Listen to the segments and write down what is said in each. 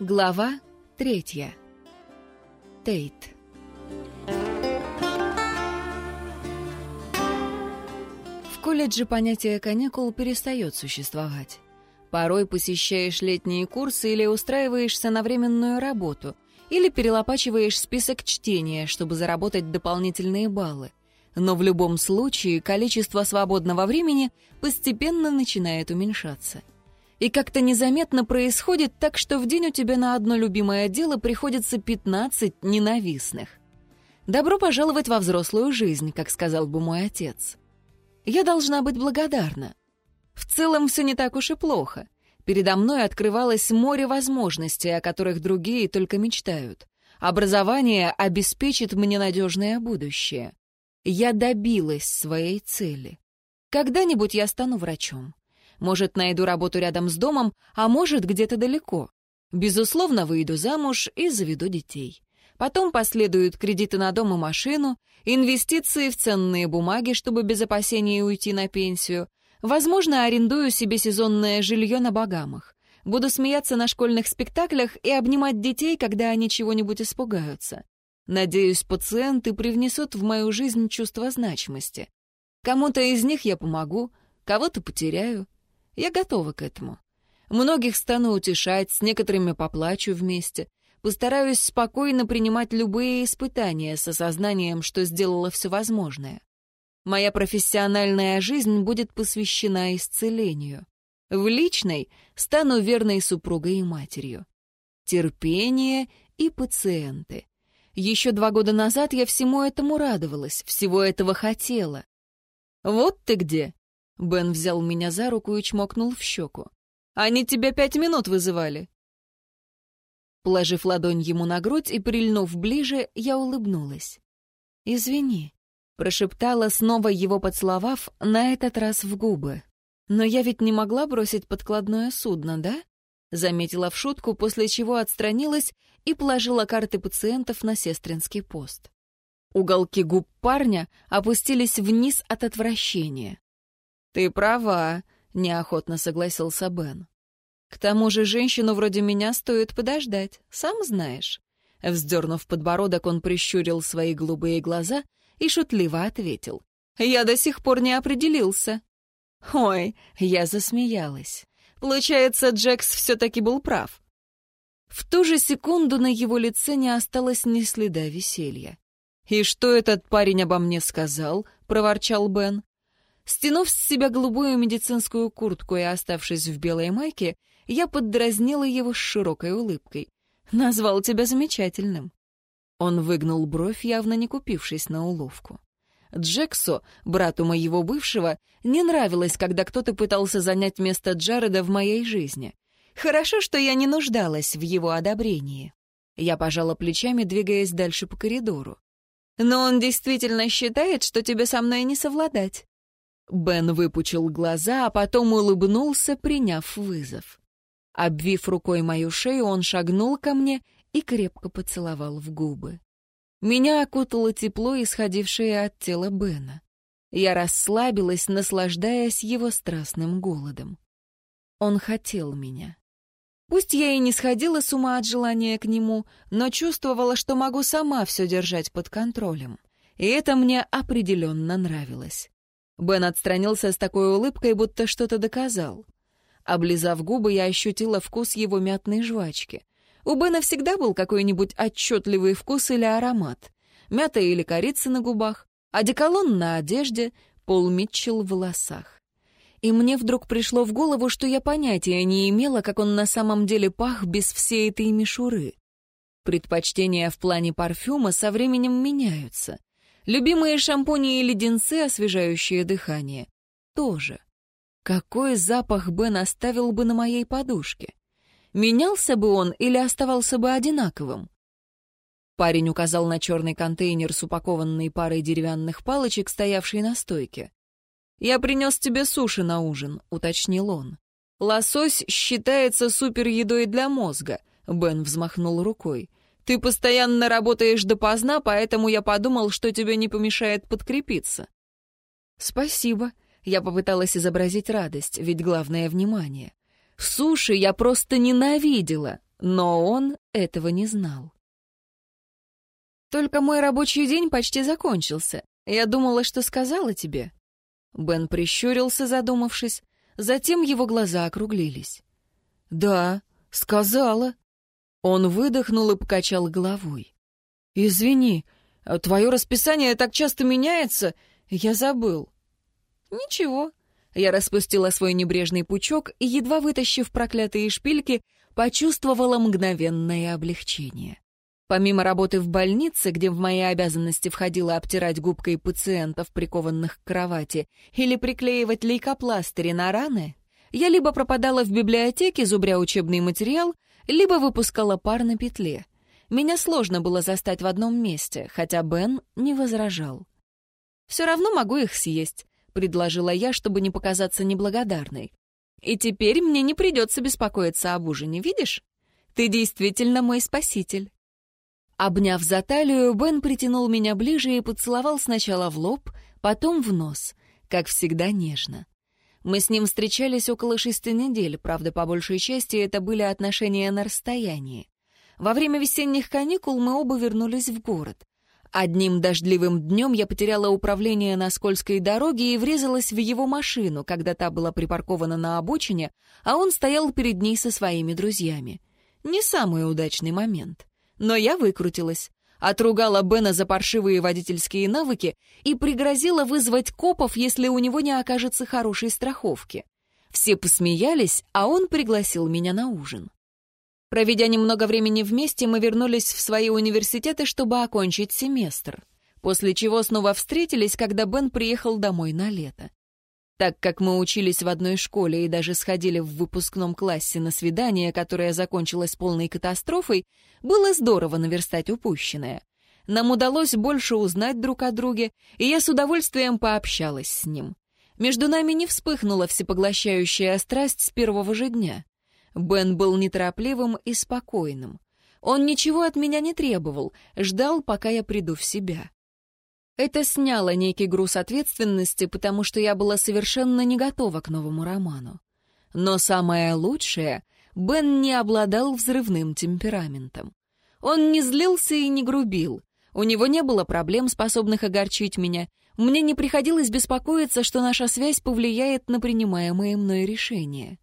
Глава третья. Тейт. В колледже понятие каникул перестает существовать. Порой посещаешь летние курсы или устраиваешься на временную работу, или перелопачиваешь список чтения, чтобы заработать дополнительные баллы. Но в любом случае количество свободного времени постепенно начинает уменьшаться. И как-то незаметно происходит так, что в день у тебя на одно любимое дело приходится 15 ненавистных. «Добро пожаловать во взрослую жизнь», как сказал бы мой отец. Я должна быть благодарна. В целом все не так уж и плохо. Передо мной открывалось море возможностей, о которых другие только мечтают. Образование обеспечит мне надежное будущее. Я добилась своей цели. Когда-нибудь я стану врачом. Может, найду работу рядом с домом, а может, где-то далеко. Безусловно, выйду замуж и заведу детей. Потом последуют кредиты на дом и машину, инвестиции в ценные бумаги, чтобы без опасений уйти на пенсию. Возможно, арендую себе сезонное жилье на Багамах. Буду смеяться на школьных спектаклях и обнимать детей, когда они чего-нибудь испугаются. Надеюсь, пациенты привнесут в мою жизнь чувство значимости. Кому-то из них я помогу, кого-то потеряю, я готова к этому. Многих стану утешать, с некоторыми поплачу вместе. Постараюсь спокойно принимать любые испытания с осознанием, что сделала все возможное. Моя профессиональная жизнь будет посвящена исцелению. В личной стану верной супругой и матерью. Терпение и пациенты. Еще два года назад я всему этому радовалась, всего этого хотела. Вот ты где, Бен взял меня за руку и чмокнул в щеку. «Они тебя пять минут вызывали!» Положив ладонь ему на грудь и прильнув ближе, я улыбнулась. «Извини», — прошептала, снова его поцеловав, на этот раз в губы. «Но я ведь не могла бросить подкладное судно, да?» Заметила в шутку, после чего отстранилась и положила карты пациентов на сестринский пост. Уголки губ парня опустились вниз от отвращения. «Ты права», — неохотно согласился Бен. «К тому же женщину вроде меня стоит подождать, сам знаешь». Вздернув подбородок, он прищурил свои голубые глаза и шутливо ответил. «Я до сих пор не определился». «Ой», — я засмеялась. «Получается, Джекс все-таки был прав». В ту же секунду на его лице не осталось ни следа веселья. «И что этот парень обо мне сказал?» — проворчал Бен. Стянув с себя голубую медицинскую куртку и оставшись в белой майке, я поддразнила его с широкой улыбкой. «Назвал тебя замечательным». Он выгнул бровь, явно не купившись на уловку. Джексу, брату моего бывшего, не нравилось, когда кто-то пытался занять место Джареда в моей жизни. Хорошо, что я не нуждалась в его одобрении. Я пожала плечами, двигаясь дальше по коридору. «Но он действительно считает, что тебе со мной не совладать». Бен выпучил глаза, а потом улыбнулся, приняв вызов. Обвив рукой мою шею, он шагнул ко мне и крепко поцеловал в губы. Меня окутало тепло, исходившее от тела Бена. Я расслабилась, наслаждаясь его страстным голодом. Он хотел меня. Пусть я и не сходила с ума от желания к нему, но чувствовала, что могу сама все держать под контролем. И это мне определенно нравилось. Бен отстранился с такой улыбкой, будто что-то доказал. Облизав губы, я ощутила вкус его мятной жвачки. У Бена всегда был какой-нибудь отчетливый вкус или аромат. Мята или корица на губах, одеколон на одежде, Пол Митчелл в волосах. И мне вдруг пришло в голову, что я понятия не имела, как он на самом деле пах без всей этой мишуры. Предпочтения в плане парфюма со временем меняются. Любимые шампуни и леденцы, освежающие дыхание, тоже. Какой запах Бен оставил бы на моей подушке? Менялся бы он или оставался бы одинаковым? Парень указал на черный контейнер с упакованной парой деревянных палочек, стоявший на стойке. «Я принес тебе суши на ужин», — уточнил он. «Лосось считается супередой для мозга», — Бен взмахнул рукой. Ты постоянно работаешь допоздна, поэтому я подумал, что тебе не помешает подкрепиться». «Спасибо». Я попыталась изобразить радость, ведь главное — внимание. Суши я просто ненавидела. Но он этого не знал. «Только мой рабочий день почти закончился. Я думала, что сказала тебе». Бен прищурился, задумавшись. Затем его глаза округлились. «Да, сказала». Он выдохнул и покачал головой. «Извини, твое расписание так часто меняется, я забыл». «Ничего». Я распустила свой небрежный пучок и, едва вытащив проклятые шпильки, почувствовала мгновенное облегчение. Помимо работы в больнице, где в мои обязанности входило обтирать губкой пациентов, прикованных к кровати, или приклеивать лейкопластыри на раны, я либо пропадала в библиотеке, зубря учебный материал, либо выпускала пар на петле. Меня сложно было застать в одном месте, хотя Бен не возражал. «Все равно могу их съесть», — предложила я, чтобы не показаться неблагодарной. «И теперь мне не придется беспокоиться об ужине, видишь? Ты действительно мой спаситель». Обняв за талию, Бен притянул меня ближе и поцеловал сначала в лоб, потом в нос, как всегда нежно. Мы с ним встречались около шести недель, правда, по большей части это были отношения на расстоянии. Во время весенних каникул мы оба вернулись в город. Одним дождливым днем я потеряла управление на скользкой дороге и врезалась в его машину, когда та была припаркована на обочине, а он стоял перед ней со своими друзьями. Не самый удачный момент. Но я выкрутилась. Отругала Бена за паршивые водительские навыки и пригрозила вызвать копов, если у него не окажется хорошей страховки. Все посмеялись, а он пригласил меня на ужин. Проведя немного времени вместе, мы вернулись в свои университеты, чтобы окончить семестр. После чего снова встретились, когда Бен приехал домой на лето. Так как мы учились в одной школе и даже сходили в выпускном классе на свидание, которое закончилось полной катастрофой, было здорово наверстать упущенное. Нам удалось больше узнать друг о друге, и я с удовольствием пообщалась с ним. Между нами не вспыхнула всепоглощающая страсть с первого же дня. Бен был неторопливым и спокойным. Он ничего от меня не требовал, ждал, пока я приду в себя. Это сняло некий груз ответственности, потому что я была совершенно не готова к новому роману. Но самое лучшее — Бен не обладал взрывным темпераментом. Он не злился и не грубил. У него не было проблем, способных огорчить меня. Мне не приходилось беспокоиться, что наша связь повлияет на принимаемые мной решения.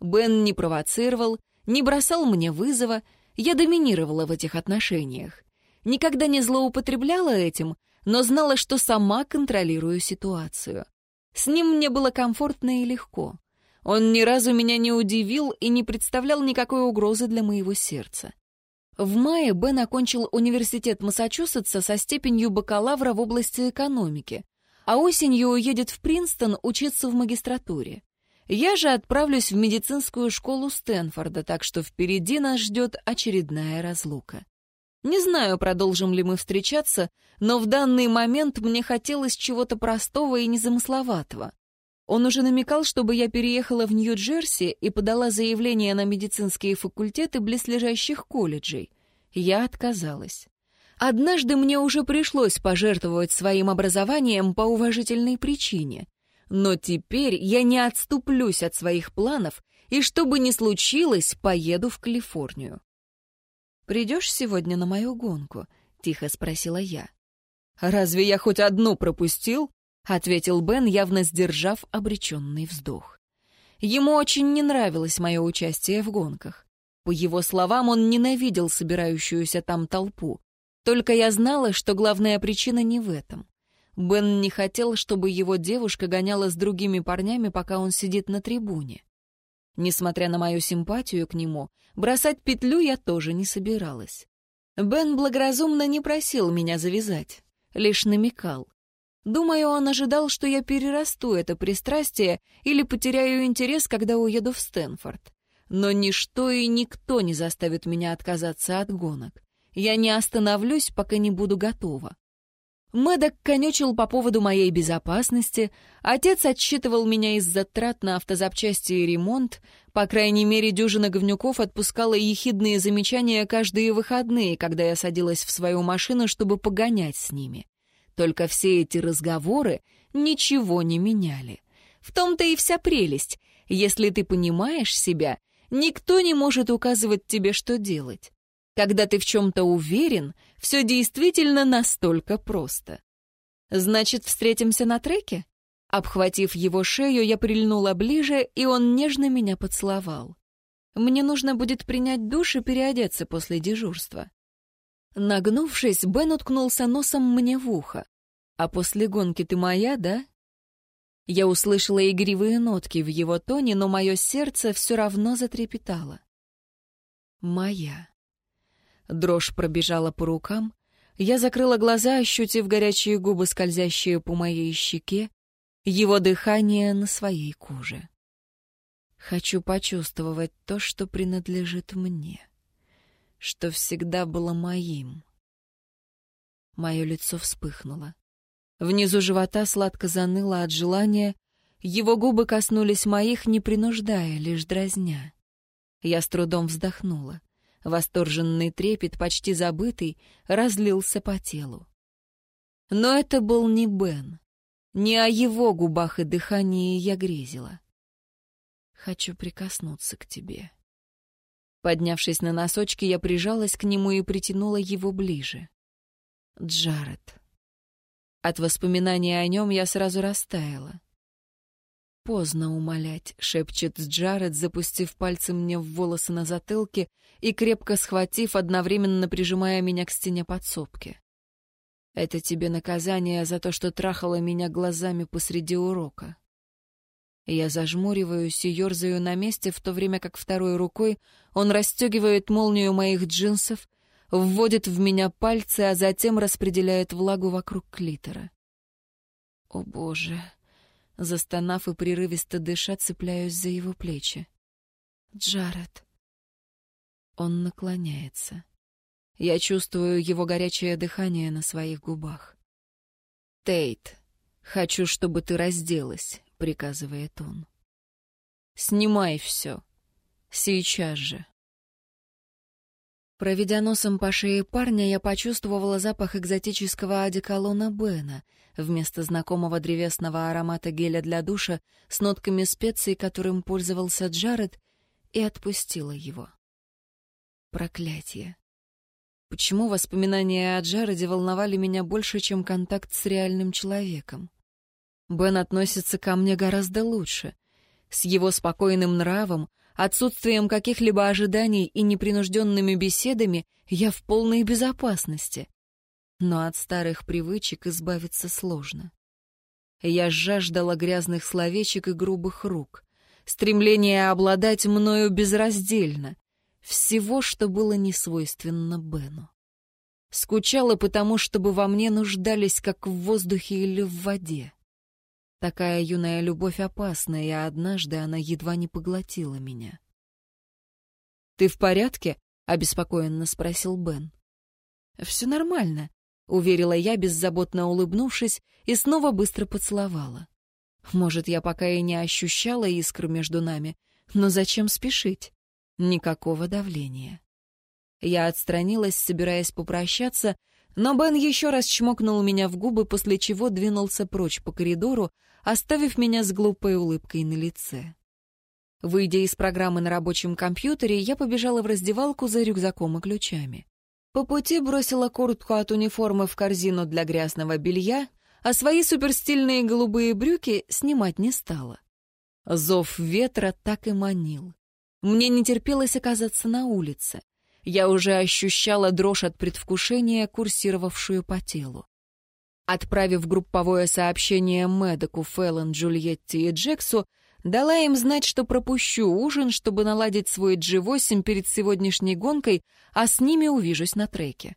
Бен не провоцировал, не бросал мне вызова, я доминировала в этих отношениях. Никогда не злоупотребляла этим, но знала, что сама контролирую ситуацию. С ним мне было комфортно и легко. Он ни разу меня не удивил и не представлял никакой угрозы для моего сердца. В мае Бен окончил университет Массачусетса со степенью бакалавра в области экономики, а осенью уедет в Принстон учиться в магистратуре. Я же отправлюсь в медицинскую школу Стэнфорда, так что впереди нас ждет очередная разлука. Не знаю, продолжим ли мы встречаться, но в данный момент мне хотелось чего-то простого и незамысловатого. Он уже намекал, чтобы я переехала в Нью-Джерси и подала заявление на медицинские факультеты близлежащих колледжей. Я отказалась. Однажды мне уже пришлось пожертвовать своим образованием по уважительной причине. Но теперь я не отступлюсь от своих планов, и что бы ни случилось, поеду в Калифорнию. «Придешь сегодня на мою гонку?» — тихо спросила я. «Разве я хоть одну пропустил?» — ответил Бен, явно сдержав обреченный вздох. Ему очень не нравилось мое участие в гонках. По его словам, он ненавидел собирающуюся там толпу. Только я знала, что главная причина не в этом. Бен не хотел, чтобы его девушка гоняла с другими парнями, пока он сидит на трибуне. Несмотря на мою симпатию к нему, бросать петлю я тоже не собиралась. Бен благоразумно не просил меня завязать, лишь намекал. Думаю, он ожидал, что я перерасту это пристрастие или потеряю интерес, когда уеду в Стэнфорд. Но ничто и никто не заставит меня отказаться от гонок. Я не остановлюсь, пока не буду готова. Мэддок конючил по поводу моей безопасности, отец отсчитывал меня из-за трат на автозапчасти и ремонт, по крайней мере, дюжина говнюков отпускала ехидные замечания каждые выходные, когда я садилась в свою машину, чтобы погонять с ними. Только все эти разговоры ничего не меняли. В том-то и вся прелесть. Если ты понимаешь себя, Никто не может указывать тебе, что делать. Когда ты в чем-то уверен, все действительно настолько просто. Значит, встретимся на треке? Обхватив его шею, я прильнула ближе, и он нежно меня поцеловал. Мне нужно будет принять душ и переодеться после дежурства. Нагнувшись, Бен уткнулся носом мне в ухо. «А после гонки ты моя, да?» Я услышала игривые нотки в его тоне, но мое сердце все равно затрепетало. «Моя». Дрожь пробежала по рукам. Я закрыла глаза, ощутив горячие губы, скользящие по моей щеке, его дыхание на своей коже. Хочу почувствовать то, что принадлежит мне, что всегда было моим. Мое лицо вспыхнуло. Внизу живота сладко заныло от желания, его губы коснулись моих, не принуждая, лишь дразня. Я с трудом вздохнула. Восторженный трепет, почти забытый, разлился по телу. Но это был не Бен. Не о его губах и дыхании я грезила. Хочу прикоснуться к тебе. Поднявшись на носочки, я прижалась к нему и притянула его ближе. Джаред. От воспоминания о нем я сразу растаяла. «Поздно умолять», — шепчет Джаред, запустив пальцем мне в волосы на затылке и крепко схватив, одновременно прижимая меня к стене подсобки. «Это тебе наказание за то, что трахала меня глазами посреди урока». Я зажмуриваюсь и ерзаю на месте, в то время как второй рукой он расстегивает молнию моих джинсов, вводит в меня пальцы, а затем распределяет влагу вокруг клитора. О боже! Застонав и прерывисто дыша, цепляюсь за его плечи. Джаред. Он наклоняется. Я чувствую его горячее дыхание на своих губах. «Тейт, хочу, чтобы ты разделась», — приказывает он. «Снимай все. Сейчас же». Проведя носом по шее парня, я почувствовала запах экзотического одеколона Бена вместо знакомого древесного аромата геля для душа с нотками специй, которым пользовался Джаред, и отпустила его. Проклятие. Почему воспоминания о Джареде волновали меня больше, чем контакт с реальным человеком? Бен относится ко мне гораздо лучше. С его спокойным нравом, Отсутствием каких-либо ожиданий и непринужденными беседами я в полной безопасности. Но от старых привычек избавиться сложно. Я жаждала грязных словечек и грубых рук, стремление обладать мною безраздельно, всего, что было несвойственно Бену. Скучала потому, чтобы во мне нуждались как в воздухе или в воде. Такая юная любовь опасна, и однажды она едва не поглотила меня. «Ты в порядке?» — обеспокоенно спросил Бен. «Все нормально», — уверила я, беззаботно улыбнувшись, и снова быстро поцеловала. Может, я пока и не ощущала искр между нами, но зачем спешить? Никакого давления. Я отстранилась, собираясь попрощаться, но Бен еще раз чмокнул меня в губы, после чего двинулся прочь по коридору, оставив меня с глупой улыбкой на лице. Выйдя из программы на рабочем компьютере, я побежала в раздевалку за рюкзаком и ключами. По пути бросила куртку от униформы в корзину для грязного белья, а свои суперстильные голубые брюки снимать не стала. Зов ветра так и манил. Мне не терпелось оказаться на улице. Я уже ощущала дрожь от предвкушения, курсировавшую по телу. Отправив групповое сообщение Мэдоку, Фэллон, Джульетти и Джексу, дала им знать, что пропущу ужин, чтобы наладить свой G8 перед сегодняшней гонкой, а с ними увижусь на треке.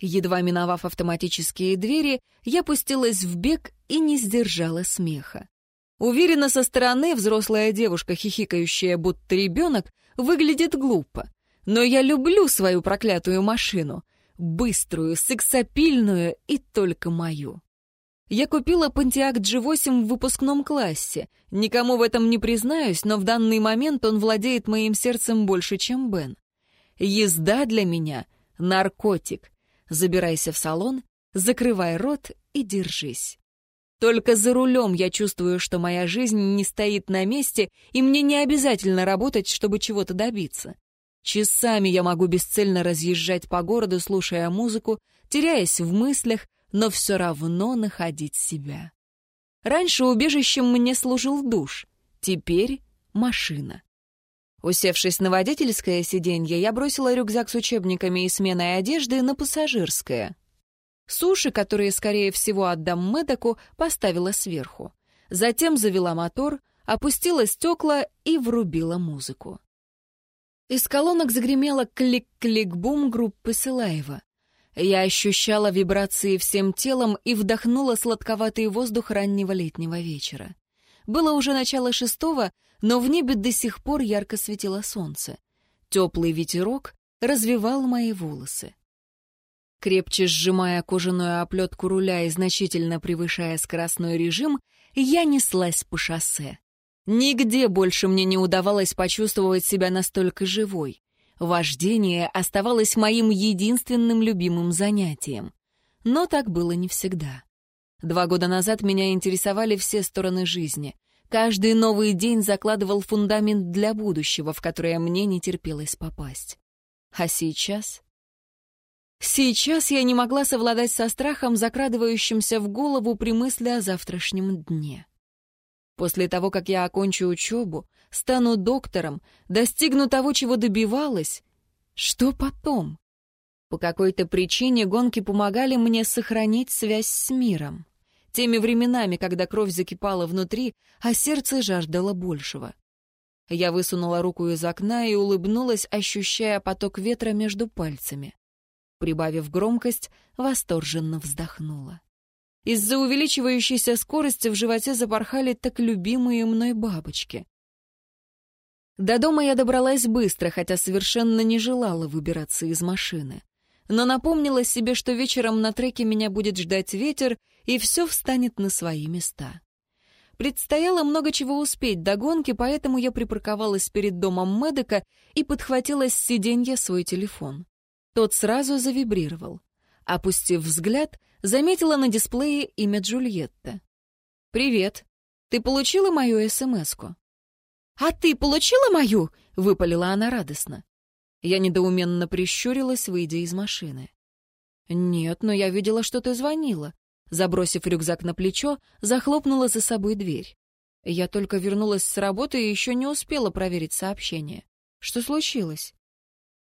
Едва миновав автоматические двери, я пустилась в бег и не сдержала смеха. Уверена, со стороны взрослая девушка, хихикающая будто ребенок, выглядит глупо. Но я люблю свою проклятую машину быструю, сексапильную и только мою. Я купила Pontiac G8 в выпускном классе. Никому в этом не признаюсь, но в данный момент он владеет моим сердцем больше, чем Бен. Езда для меня — наркотик. Забирайся в салон, закрывай рот и держись. Только за рулем я чувствую, что моя жизнь не стоит на месте, и мне не обязательно работать, чтобы чего-то добиться. Часами я могу бесцельно разъезжать по городу, слушая музыку, теряясь в мыслях, но все равно находить себя. Раньше убежищем мне служил душ, теперь машина. Усевшись на водительское сиденье, я бросила рюкзак с учебниками и сменой одежды на пассажирское. Суши, которые, скорее всего, отдам Мэдоку, поставила сверху. Затем завела мотор, опустила стекла и врубила музыку. Из колонок загремело клик-клик-бум группы Сылаева. Я ощущала вибрации всем телом и вдохнула сладковатый воздух раннего летнего вечера. Было уже начало шестого, но в небе до сих пор ярко светило солнце. Теплый ветерок развивал мои волосы. Крепче сжимая кожаную оплетку руля и значительно превышая скоростной режим, я неслась по шоссе. Нигде больше мне не удавалось почувствовать себя настолько живой. Вождение оставалось моим единственным любимым занятием. Но так было не всегда. Два года назад меня интересовали все стороны жизни. Каждый новый день закладывал фундамент для будущего, в которое мне не терпелось попасть. А сейчас Сейчас я не могла совладать со страхом, закрадывающимся в голову при мысли о завтрашнем дне. После того, как я окончу учебу, стану доктором, достигну того, чего добивалась, что потом? По какой-то причине гонки помогали мне сохранить связь с миром. Теми временами, когда кровь закипала внутри, а сердце жаждало большего. Я высунула руку из окна и улыбнулась, ощущая поток ветра между пальцами прибавив громкость, восторженно вздохнула. Из-за увеличивающейся скорости в животе запорхали так любимые мной бабочки. До дома я добралась быстро, хотя совершенно не желала выбираться из машины. Но напомнила себе, что вечером на треке меня будет ждать ветер, и все встанет на свои места. Предстояло много чего успеть до гонки, поэтому я припарковалась перед домом Медика и подхватила с сиденья свой телефон. Тот сразу завибрировал. Опустив взгляд, заметила на дисплее имя Джульетта. «Привет. Ты получила мою СМС-ку?» «А ты получила мою?» — выпалила она радостно. Я недоуменно прищурилась, выйдя из машины. «Нет, но я видела, что ты звонила». Забросив рюкзак на плечо, захлопнула за собой дверь. Я только вернулась с работы и еще не успела проверить сообщение. Что случилось?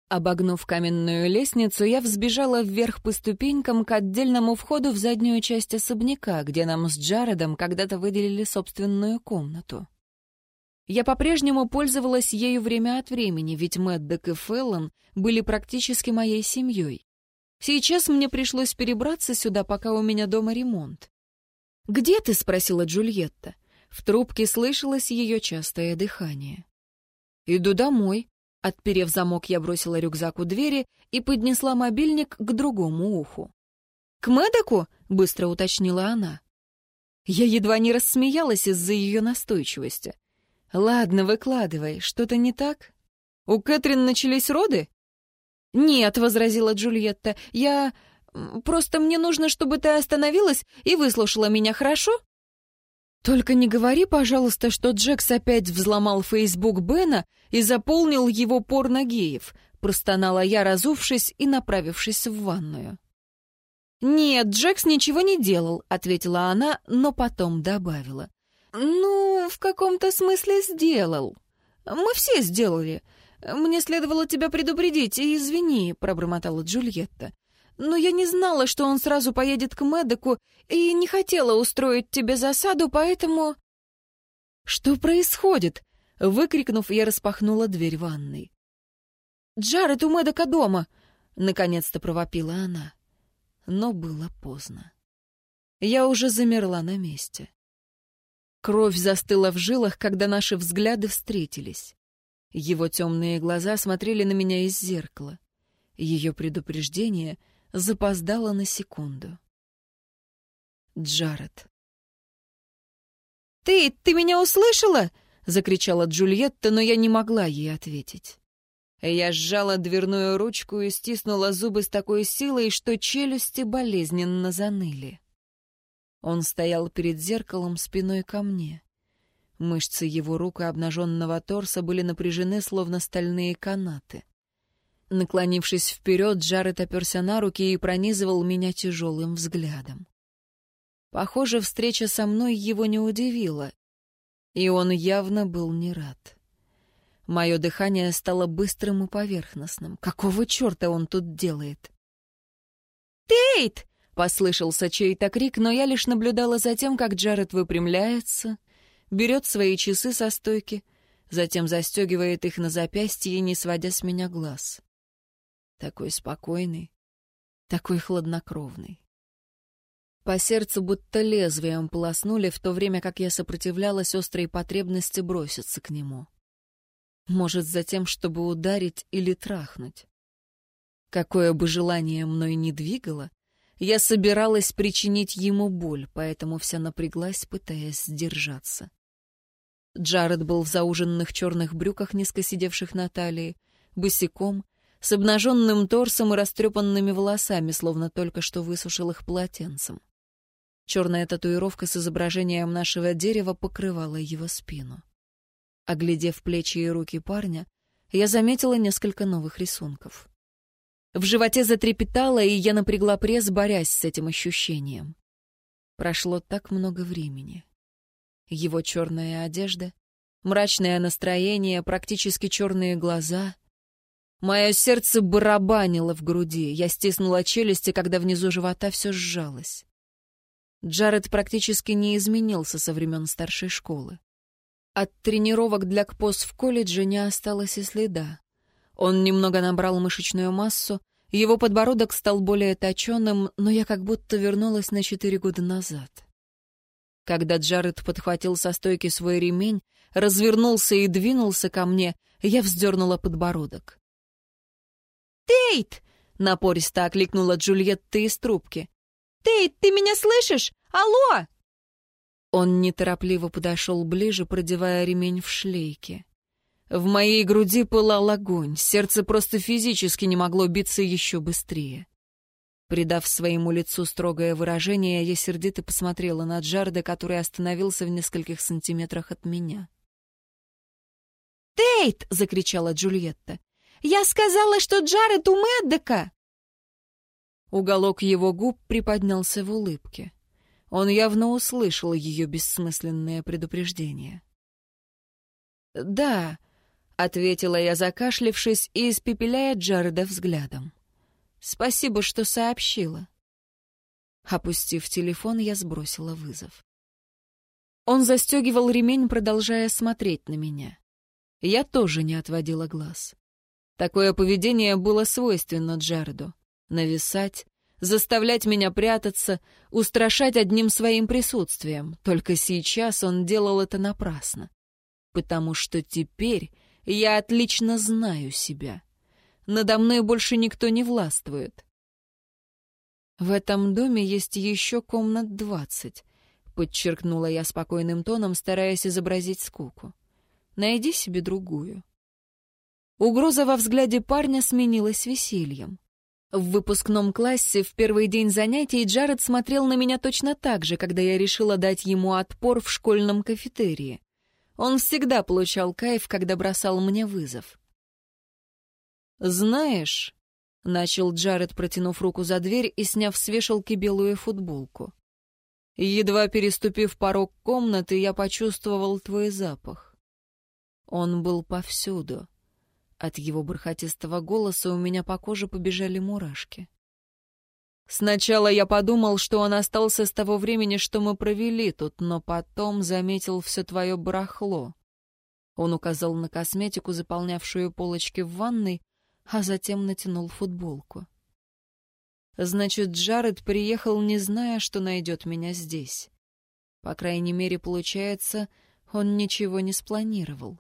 Обогнув каменную лестницу, я взбежала вверх по ступенькам к отдельному входу в заднюю часть особняка, где нам с Джаредом когда-то выделили собственную комнату. Я по-прежнему пользовалась ею время от времени, ведь Мэддок и Феллон были практически моей семьей. Сейчас мне пришлось перебраться сюда, пока у меня дома ремонт. «Где ты?» — спросила Джульетта. В трубке слышалось ее частое дыхание. «Иду домой», Отперев замок, я бросила рюкзак у двери и поднесла мобильник к другому уху. «К Мэдоку?» — быстро уточнила она. Я едва не рассмеялась из-за ее настойчивости. «Ладно, выкладывай. Что-то не так? У Кэтрин начались роды?» «Нет», — возразила Джульетта, — «я... Просто мне нужно, чтобы ты остановилась и выслушала меня, хорошо?» «Только не говори, пожалуйста, что Джекс опять взломал Фейсбук Бена и заполнил его порногеев», — простонала я, разувшись и направившись в ванную. «Нет, Джекс ничего не делал», — ответила она, но потом добавила. «Ну, в каком-то смысле сделал. Мы все сделали. Мне следовало тебя предупредить, и извини», — пробормотала Джульетта но я не знала, что он сразу поедет к Мэддоку, и не хотела устроить тебе засаду, поэтому...» «Что происходит?» — выкрикнув, я распахнула дверь ванной. «Джаред у Мэддока дома!» — наконец-то провопила она. Но было поздно. Я уже замерла на месте. Кровь застыла в жилах, когда наши взгляды встретились. Его темные глаза смотрели на меня из зеркала. Ее предупреждение — запоздала на секунду. Джаред. «Ты, ты меня услышала?» — закричала Джульетта, но я не могла ей ответить. Я сжала дверную ручку и стиснула зубы с такой силой, что челюсти болезненно заныли. Он стоял перед зеркалом спиной ко мне. Мышцы его рук и обнаженного торса были напряжены, словно стальные канаты. Наклонившись вперед, Джаред оперся на руки и пронизывал меня тяжелым взглядом. Похоже, встреча со мной его не удивила, и он явно был не рад. Мое дыхание стало быстрым и поверхностным. Какого черта он тут делает? «Тейт!» — послышался чей-то крик, но я лишь наблюдала за тем, как Джаред выпрямляется, берет свои часы со стойки, затем застегивает их на запястье, не сводя с меня глаз. Такой спокойный, такой хладнокровный. По сердцу будто лезвием полоснули, в то время как я сопротивлялась острой потребности броситься к нему. Может, за тем, чтобы ударить или трахнуть. Какое бы желание мной ни двигало, я собиралась причинить ему боль, поэтому вся напряглась, пытаясь сдержаться. Джаред был в зауженных черных брюках, низко сидевших на талии, босиком, с обнаженным торсом и растрепанными волосами, словно только что высушил их полотенцем. Черная татуировка с изображением нашего дерева покрывала его спину. Оглядев плечи и руки парня, я заметила несколько новых рисунков. В животе затрепетало, и я напрягла пресс, борясь с этим ощущением. Прошло так много времени. Его черная одежда, мрачное настроение, практически черные глаза. Мое сердце барабанило в груди, я стиснула челюсти, когда внизу живота все сжалось. Джаред практически не изменился со времен старшей школы. От тренировок для КПОС в колледже не осталось и следа. Он немного набрал мышечную массу, его подбородок стал более точенным, но я как будто вернулась на четыре года назад. Когда Джаред подхватил со стойки свой ремень, развернулся и двинулся ко мне, я вздернула подбородок. «Тейт!» — напористо окликнула Джульетта из трубки. «Тейт, ты меня слышишь? Алло!» Он неторопливо подошел ближе, продевая ремень в шлейке. В моей груди пылал огонь, сердце просто физически не могло биться еще быстрее. Придав своему лицу строгое выражение, я сердито посмотрела на Джарда, который остановился в нескольких сантиметрах от меня. «Тейт!» — закричала Джульетта. «Я сказала, что Джаред у Мэддека!» Уголок его губ приподнялся в улыбке. Он явно услышал ее бессмысленное предупреждение. «Да», — ответила я, закашлившись и испепеляя Джареда взглядом. «Спасибо, что сообщила». Опустив телефон, я сбросила вызов. Он застегивал ремень, продолжая смотреть на меня. Я тоже не отводила глаз. Такое поведение было свойственно Джареду нависать, заставлять меня прятаться, устрашать одним своим присутствием. Только сейчас он делал это напрасно. Потому что теперь я отлично знаю себя. Надо мной больше никто не властвует. В этом доме есть еще комнат двадцать, подчеркнула я спокойным тоном, стараясь изобразить скуку. Найди себе другую. Угроза во взгляде парня сменилась весельем. В выпускном классе в первый день занятий Джаред смотрел на меня точно так же, когда я решила дать ему отпор в школьном кафетерии. Он всегда получал кайф, когда бросал мне вызов. «Знаешь...» — начал Джаред, протянув руку за дверь и сняв с вешалки белую футболку. Едва переступив порог комнаты, я почувствовал твой запах. Он был повсюду. От его бархатистого голоса у меня по коже побежали мурашки. Сначала я подумал, что он остался с того времени, что мы провели тут, но потом заметил все твое барахло. Он указал на косметику, заполнявшую полочки в ванной, а затем натянул футболку. Значит, Джаред приехал, не зная, что найдет меня здесь. По крайней мере, получается, он ничего не спланировал.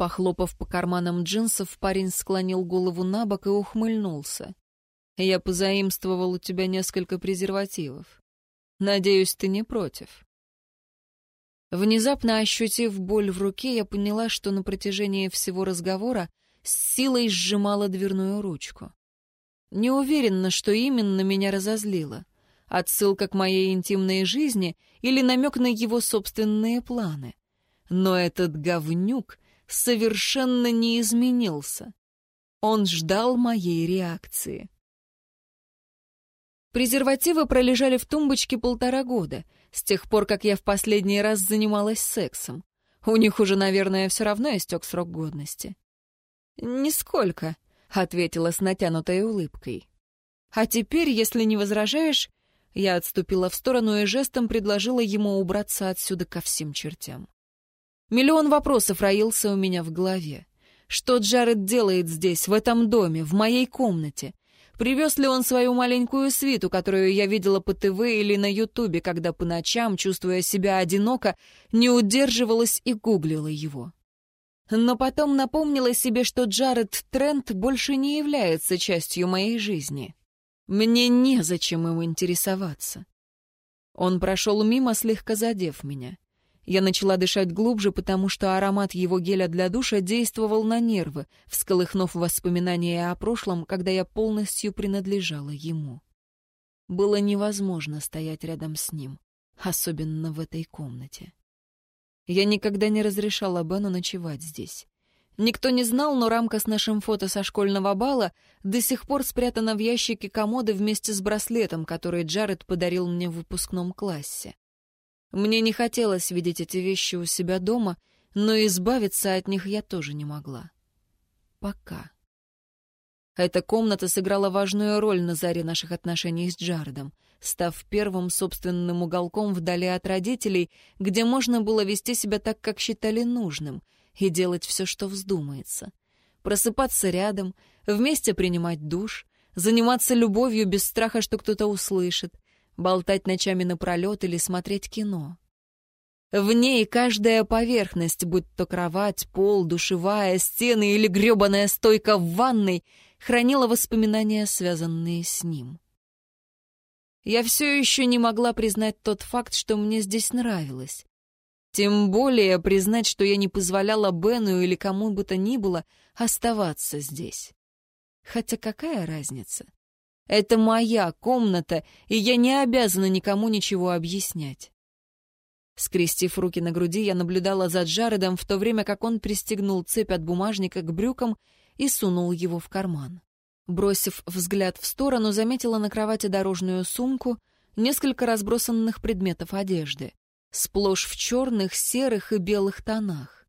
Похлопав по карманам джинсов, парень склонил голову на бок и ухмыльнулся. «Я позаимствовал у тебя несколько презервативов. Надеюсь, ты не против?» Внезапно ощутив боль в руке, я поняла, что на протяжении всего разговора с силой сжимала дверную ручку. Не уверена, что именно меня разозлило. отсылка к моей интимной жизни или намек на его собственные планы. Но этот говнюк совершенно не изменился. Он ждал моей реакции. Презервативы пролежали в тумбочке полтора года, с тех пор, как я в последний раз занималась сексом. У них уже, наверное, все равно истек срок годности. «Нисколько», — ответила с натянутой улыбкой. «А теперь, если не возражаешь, я отступила в сторону и жестом предложила ему убраться отсюда ко всем чертям. Миллион вопросов роился у меня в голове. Что Джаред делает здесь, в этом доме, в моей комнате? Привез ли он свою маленькую свиту, которую я видела по ТВ или на Ютубе, когда по ночам, чувствуя себя одиноко, не удерживалась и гуглила его? Но потом напомнила себе, что Джаред Трент больше не является частью моей жизни. Мне незачем им интересоваться. Он прошел мимо, слегка задев меня. Я начала дышать глубже, потому что аромат его геля для душа действовал на нервы, всколыхнув воспоминания о прошлом, когда я полностью принадлежала ему. Было невозможно стоять рядом с ним, особенно в этой комнате. Я никогда не разрешала Бену ночевать здесь. Никто не знал, но рамка с нашим фото со школьного бала до сих пор спрятана в ящике комоды вместе с браслетом, который Джаред подарил мне в выпускном классе. Мне не хотелось видеть эти вещи у себя дома, но избавиться от них я тоже не могла. Пока. Эта комната сыграла важную роль на заре наших отношений с Джаредом, став первым собственным уголком вдали от родителей, где можно было вести себя так, как считали нужным — и делать все, что вздумается. Просыпаться рядом, вместе принимать душ, заниматься любовью без страха, что кто-то услышит, болтать ночами напролет или смотреть кино. В ней каждая поверхность, будь то кровать, пол, душевая, стены или гребаная стойка в ванной, хранила воспоминания, связанные с ним. Я все еще не могла признать тот факт, что мне здесь нравилось. Тем более признать, что я не позволяла Бену или кому бы то ни было оставаться здесь. Хотя какая разница? Это моя комната, и я не обязана никому ничего объяснять. Скрестив руки на груди, я наблюдала за Джаредом, в то время как он пристегнул цепь от бумажника к брюкам и сунул его в карман. Бросив взгляд в сторону, заметила на кровати дорожную сумку, несколько разбросанных предметов одежды сплошь в черных, серых и белых тонах.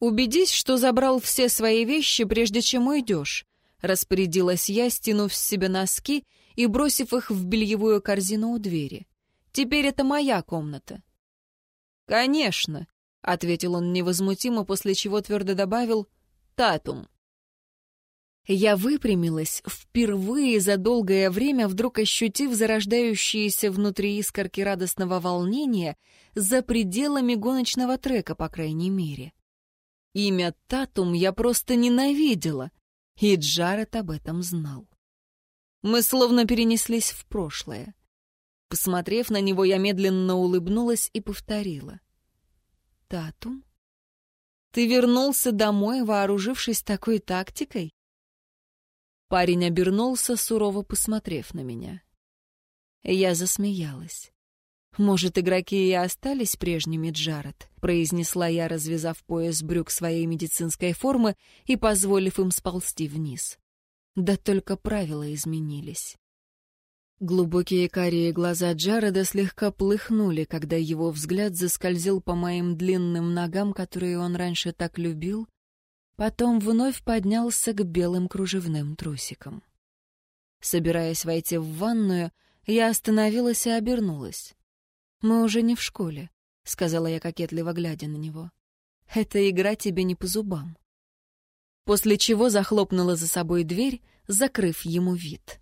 «Убедись, что забрал все свои вещи, прежде чем уйдешь», — распорядилась я, стянув с себя носки и бросив их в бельевую корзину у двери. «Теперь это моя комната». «Конечно», — ответил он невозмутимо, после чего твердо добавил «Татум». Я выпрямилась, впервые за долгое время вдруг ощутив зарождающиеся внутри искорки радостного волнения за пределами гоночного трека, по крайней мере. Имя Татум я просто ненавидела, и Джаред об этом знал. Мы словно перенеслись в прошлое. Посмотрев на него, я медленно улыбнулась и повторила. «Татум? Ты вернулся домой, вооружившись такой тактикой?» Парень обернулся, сурово посмотрев на меня. Я засмеялась. «Может, игроки и остались прежними, Джаред?» — произнесла я, развязав пояс брюк своей медицинской формы и позволив им сползти вниз. Да только правила изменились. Глубокие карие глаза Джареда слегка плыхнули, когда его взгляд заскользил по моим длинным ногам, которые он раньше так любил, Потом вновь поднялся к белым кружевным трусикам. Собираясь войти в ванную, я остановилась и обернулась. «Мы уже не в школе», — сказала я, кокетливо глядя на него. «Эта игра тебе не по зубам». После чего захлопнула за собой дверь, закрыв ему вид.